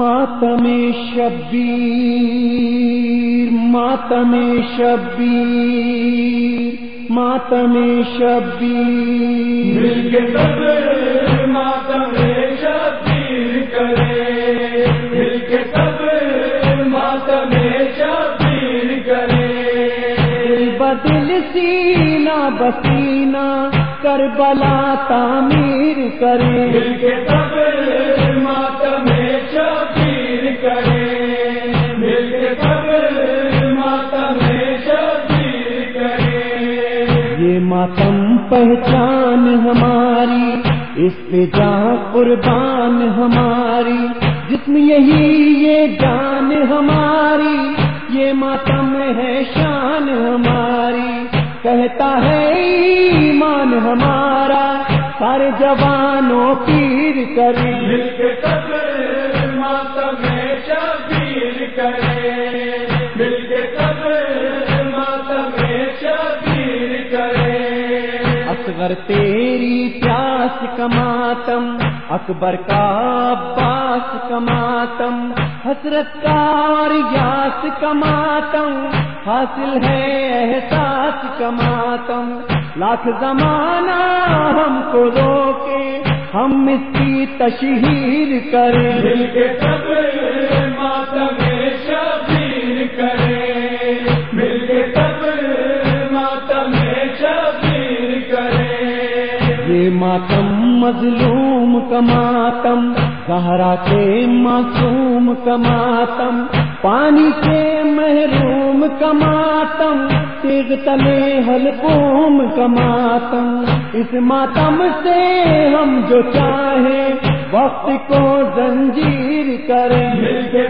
ماتم شبیر ماتم شبیر ماتم شبیر۔ مل کے سب ماتم شبیر۔ سینا بسینا کربلا تعمیر کرے۔ کے ماتم شبیر کرے۔ مل کے سب ماتم شبیر کرے۔ یہ ماتم پہچان ہماری اس پہ جان قربان ہماری۔ جسم یہی یہ جان ہماری یہ ماتم کہتا ہے ایمان ہمارا سارے جوانوں پیر کرے۔ مل کے سب ماتم شبیر کرے۔ مل کے سب ماتم شبیر کرے۔ اصغر تیری پیاس کا ماتم، اکبر کا عباس کا ماتم، حسرت کا اور یاس کا ماتم، حاصل ہے احساس کا ماتم۔ لاکھ زمانہ ہم کو روکے، ہم اس کی تشہیر کریں مل کے ماتم شبیر مل کے سب ماتم ماتم، مظلوم کا ماتم، زہرا کے معصوم کا ماتم، پانی سے محروم کا ماتم، تیغ تلے حلقوم کا اس ماتم سے ہم جو چاہیں، وقت کو زنجیر کریں۔ مل کے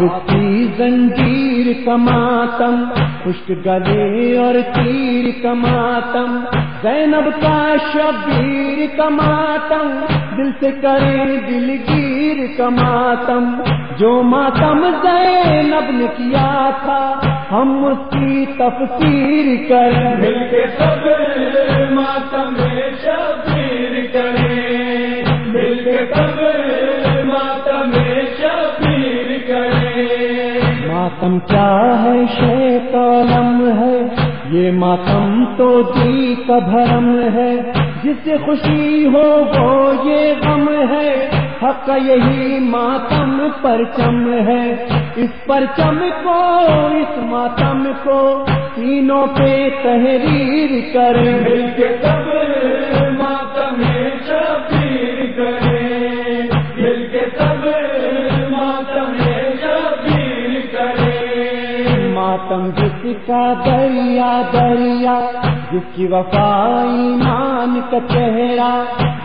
کی زنجیر کا ماتم، خشک گلے اور تیر کا ماتم، زینب کا شبیر کا ماتم، دل سے کرے دلگیر کا ماتم۔ جو ماتم زینب نے کیا تھا، ہم اس کی تفسیر کریں۔ مل کے سب ماتم شبیر کرے مل کے سب ماتم کیا ہے؟ شیخ ہے۔ یہ ماتم تو دی کا بھرم ہے۔ جس خوشی ہو وہ یہ غم ہے۔ حق یہی ماتم پرچم ہے۔ اس پرچم کو، اس ماتم کو تینوں پہ تحریر کریں۔ کا دریا دریا، جس کی وفا ایمان کا چہرہ،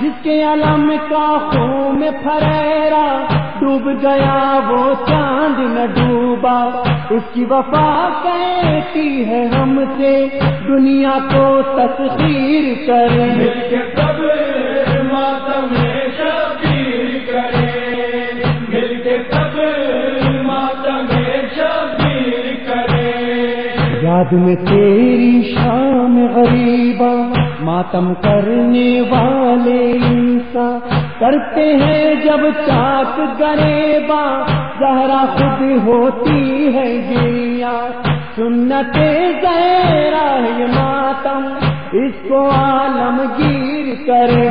جس کے علم کا خون میں پھریرا ڈوب گیا وہ چاند نہ ڈوبا، اس کی وفا کہتی ہے ہم سے، دنیا کو تسخیر کریں یاد میں تیری شام غریبا ماتم کرنے والے انسان کرتے ہیں جب چاک گریبا زہرا خود ہوتی ہے گریا سنت زہرا یہ ماتم اس کو عالمگیر کرے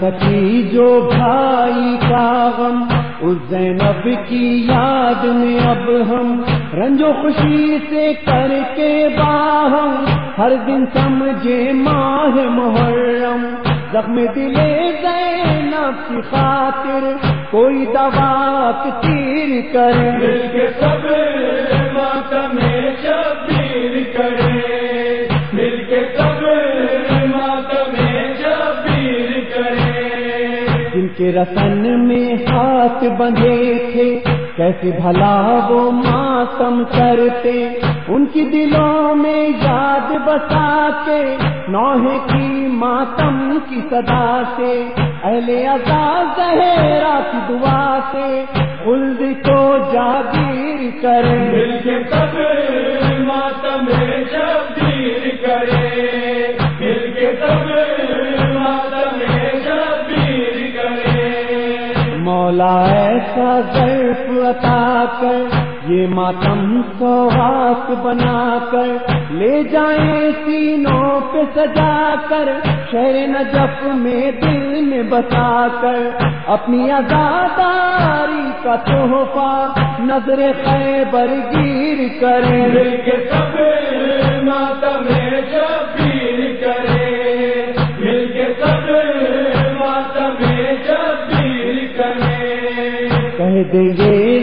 سکی جو بھائی کا غم اس زینب کی یاد میں اب ہم رنجو خوشی سے کر کے باہم۔ ہر دن سمجھے ماہ محرم، زخم دلے زینب کی خاطر۔ کوئی دوا تیر کرے۔ کے رسن میں ہاتھ بندھے تھے، کیسے بھلا وہ ماتم کرتے۔ ان کی دلوں میں یاد بسا کے نوحے کی ماتم کی صدا سے۔ اہل آزاد زہرا کی دعا سے، خلد کو جاگیر کریں۔ کر یہ ماتم سوہاس بنا کر لے جائیں سینوں پہ سجا کر شہر نجف میں دل میں بسا کر اپنی آزاداری کا تحفہ نظر خیبر گیر کریں کے سب ماتم شبیر کرے مل کے سب ماتم شبیر کرے کہہ دیں گے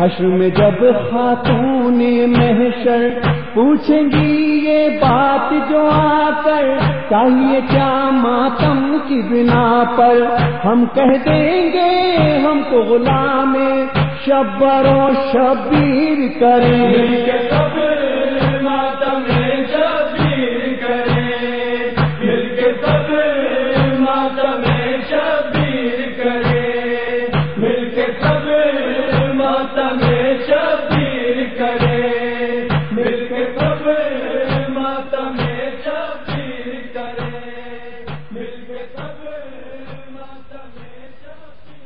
حشر میں جب خاتون محشر پوچھیں گی یہ بات جو آ کر چاہیے کیا ماتم کی بنا پر ہم کہہ دیں گے ہم کو غلام شبر و شبیر کریں۔ گے